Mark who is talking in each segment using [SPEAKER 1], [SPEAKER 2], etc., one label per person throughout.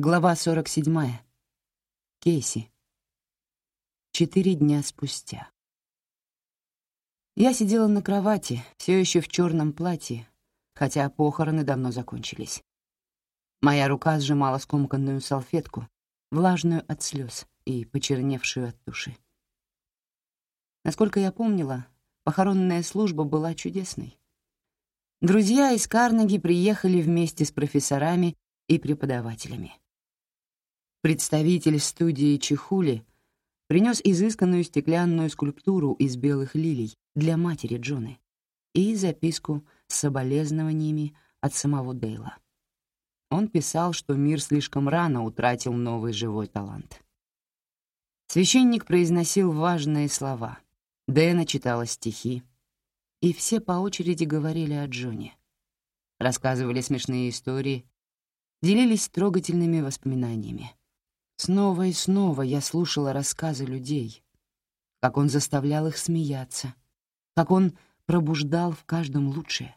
[SPEAKER 1] Глава 47. Кейси. Четыре дня спустя. Я сидела на кровати, все еще в черном платье, хотя похороны давно закончились. Моя рука сжимала скомканную салфетку, влажную от слез и почерневшую от туши. Насколько я помнила, похоронная служба была чудесной. Друзья из Карнеги приехали вместе с профессорами и преподавателями. Представитель студии Чихули принес изысканную стеклянную скульптуру из белых лилий для матери Джоны и записку с соболезнованиями от самого Дейла. Он писал, что мир слишком рано утратил новый живой талант. Священник произносил важные слова. Дэна читала стихи. И все по очереди говорили о Джоне. Рассказывали смешные истории, делились трогательными воспоминаниями. Снова и снова я слушала рассказы людей, как он заставлял их смеяться, как он пробуждал в каждом лучшее,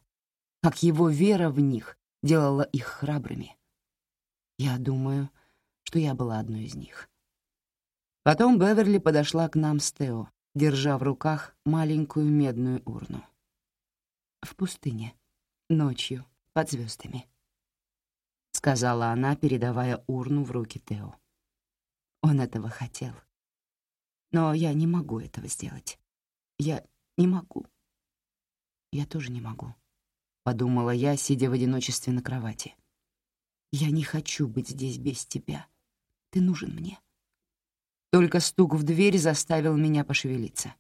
[SPEAKER 1] как его вера в них делала их храбрыми. Я думаю, что я была одной из них. Потом Беверли подошла к нам с Тео, держа в руках маленькую медную урну. В пустыне, ночью, под звездами, — сказала она, передавая урну в руки Тео. Он этого хотел. Но я не могу этого сделать. Я не могу. Я тоже не могу, — подумала я, сидя в одиночестве на кровати. Я не хочу быть здесь без тебя. Ты нужен мне. Только стук в дверь заставил меня пошевелиться.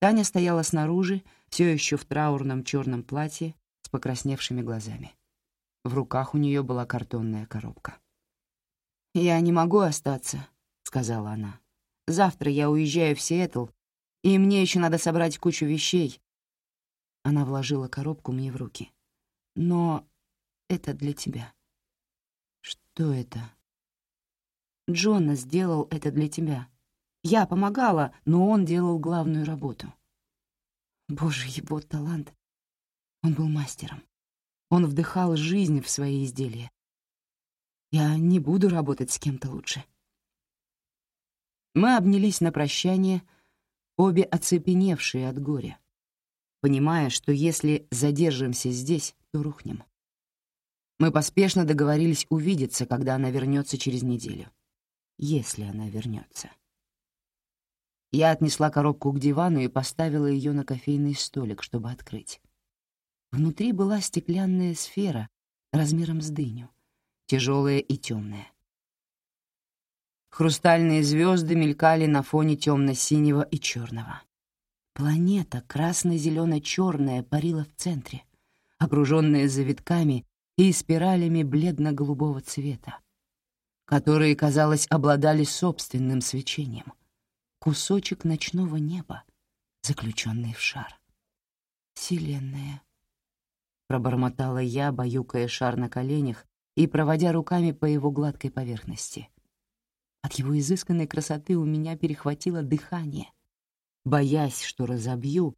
[SPEAKER 1] Таня стояла снаружи, все еще в траурном черном платье с покрасневшими глазами. В руках у нее была картонная коробка. «Я не могу остаться», сказала она. «Завтра я уезжаю в Сиэтл, и мне еще надо собрать кучу вещей». Она вложила коробку мне в руки. «Но это для тебя». «Что это?» «Джона сделал это для тебя. Я помогала, но он делал главную работу». Боже, его талант. Он был мастером. Он вдыхал жизнь в свои изделия. Я не буду работать с кем-то лучше. Мы обнялись на прощание, обе оцепеневшие от горя, понимая, что если задержимся здесь, то рухнем. Мы поспешно договорились увидеться, когда она вернется через неделю. Если она вернется. Я отнесла коробку к дивану и поставила ее на кофейный столик, чтобы открыть. Внутри была стеклянная сфера размером с дыню, тяжелая и темная. Хрустальные звезды мелькали на фоне темно-синего и черного. Планета красно-зелено-черная парила в центре, окруженная завитками и спиралями бледно-голубого цвета, которые, казалось, обладали собственным свечением. Кусочек ночного неба, заключенный в шар. «Вселенная», — пробормотала я, баюкая шар на коленях и проводя руками по его гладкой поверхности — от его изысканной красоты у меня перехватило дыхание. Боясь, что разобью,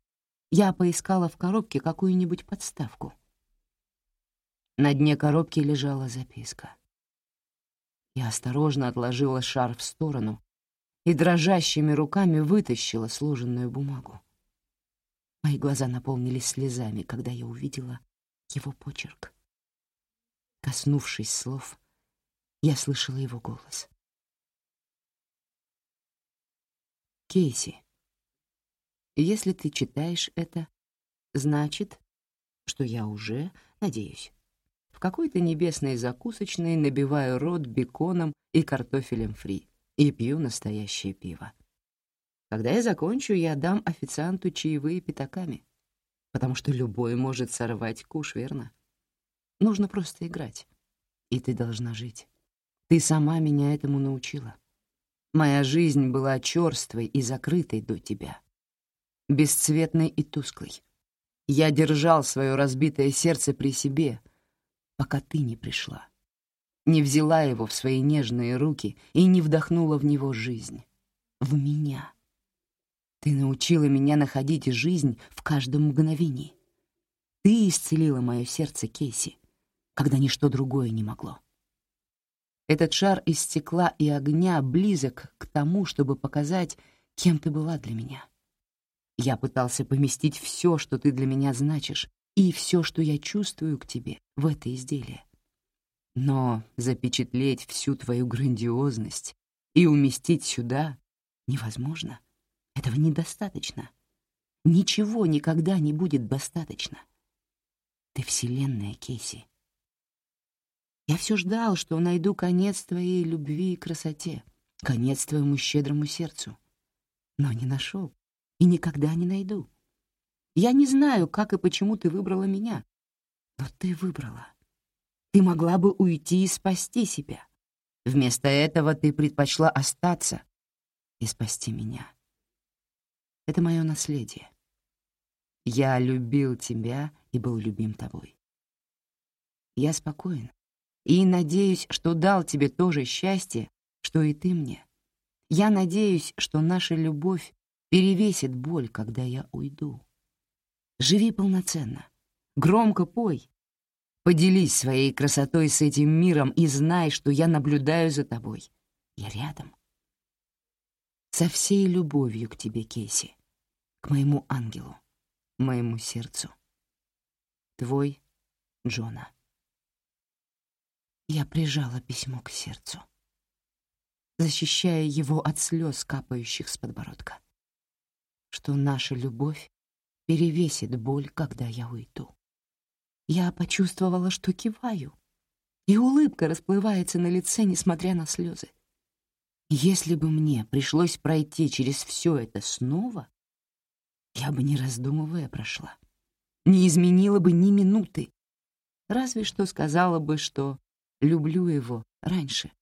[SPEAKER 1] я поискала в коробке какую-нибудь подставку. На дне коробки лежала записка. Я осторожно отложила шар в сторону и дрожащими руками вытащила сложенную бумагу. Мои глаза наполнились слезами, когда я увидела его почерк. Коснувшись слов, я слышала его голос. Кейси. Если ты читаешь это, значит, что я уже, надеюсь, в какой-то небесной закусочной набиваю рот беконом и картофелем фри и пью настоящее пиво. Когда я закончу, я дам официанту чаевые пятаками, потому что любой может сорвать куш, верно? Нужно просто играть, и ты должна жить. Ты сама меня этому научила. Моя жизнь была черствой и закрытой до тебя, бесцветной и тусклой. Я держал свое разбитое сердце при себе, пока ты не пришла, не взяла его в свои нежные руки и не вдохнула в него жизнь, в меня. Ты научила меня находить жизнь в каждом мгновении. Ты исцелила мое сердце, Кейси, когда ничто другое не могло. Этот шар из стекла и огня близок к тому, чтобы показать, кем ты была для меня. Я пытался поместить все, что ты для меня значишь, и все, что я чувствую к тебе, в это изделие. Но запечатлеть всю твою грандиозность и уместить сюда невозможно. Этого недостаточно. Ничего никогда не будет достаточно. Ты вселенная, Кейси. Я все ждал, что найду конец твоей любви и красоте, конец твоему щедрому сердцу. Но не нашел и никогда не найду. Я не знаю, как и почему ты выбрала меня, но ты выбрала. Ты могла бы уйти и спасти себя. Вместо этого ты предпочла остаться и спасти меня. Это мое наследие. Я любил тебя и был любим тобой. Я спокоен и надеюсь, что дал тебе то же счастье, что и ты мне. Я надеюсь, что наша любовь перевесит боль, когда я уйду. Живи полноценно, громко пой, поделись своей красотой с этим миром и знай, что я наблюдаю за тобой. Я рядом. Со всей любовью к тебе, Кейси, к моему ангелу, моему сердцу. Твой Джона. Я прижала письмо к сердцу, защищая его от слез, капающих с подбородка. Что наша любовь перевесит боль, когда я уйду. Я почувствовала, что киваю, и улыбка расплывается на лице, несмотря на слезы. Если бы мне пришлось пройти через все это снова, я бы, не раздумывая, прошла. Не изменила бы ни минуты. Разве что сказала бы, что люблю его раньше,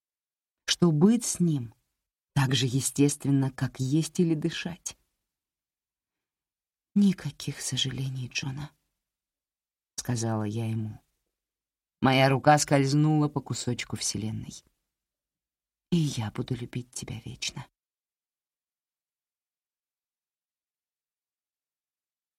[SPEAKER 1] что быть с ним так же естественно, как есть или дышать. «Никаких сожалений, Джона», — сказала я ему. Моя рука скользнула по кусочку Вселенной. «И я буду любить тебя вечно».